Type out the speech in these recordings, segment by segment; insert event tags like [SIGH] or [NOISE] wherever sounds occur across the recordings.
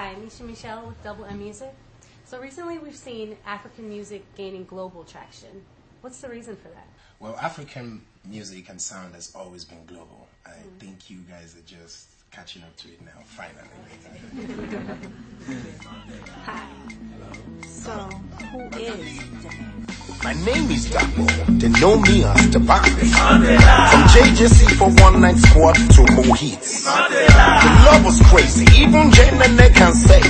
Hi, Nisha Michelle with Double M Music. So recently we've seen African music gaining global traction. What's the reason for that? Well, African music and sound has always been global. I mm. think you guys are just catching up to it now, finally. [LAUGHS] Hi. So, who is My name is Dapo. They know me as the bandit. From JJC four one nine squad to more hits. The love was crazy, even Jane and they can say.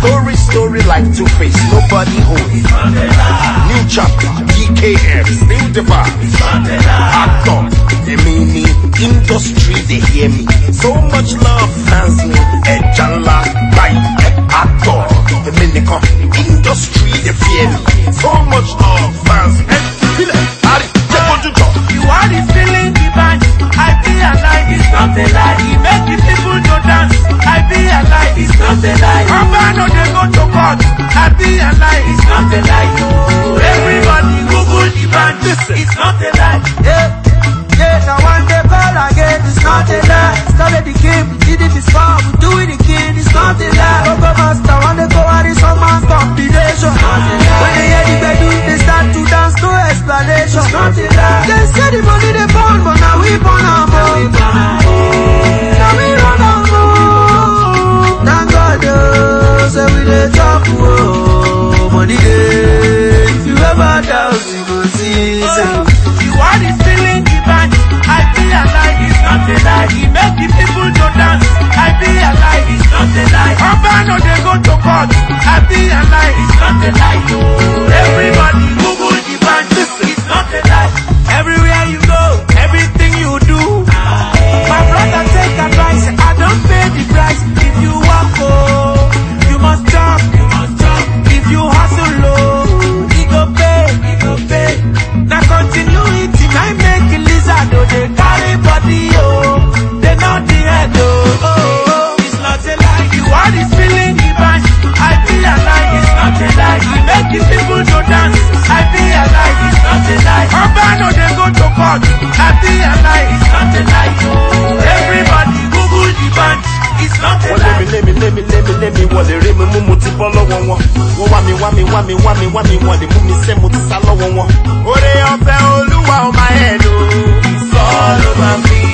Story, story like Two Face, nobody holds. New chapter, DKF, still the vibe. Actor, they mean me, industry, they hear me. It's dance. I be alive, it's not a lie. Papa no they go to court. I be alive, it's not a lie. You are this feeling divine. I be alive, it's not a lie. You make the people to dance. I be alive, it's not a lie. Papa no they go to court. I be alive, it's not a lie. Everybody Google the band, it's not a wọ́n lie. lémi lémi lémi lémi lémi wọ́n lè rí mi mú mo ti bọ́ lọ́wọ́ wọn. wọ́n wá mi wá mi wá mi wá mi wá mi wọ́n lè mú mi sẹ́ mo ti sá lọ́wọ́ wọn. oore ọ̀fẹ́ olúwa yẹ̀ lò. it's all over me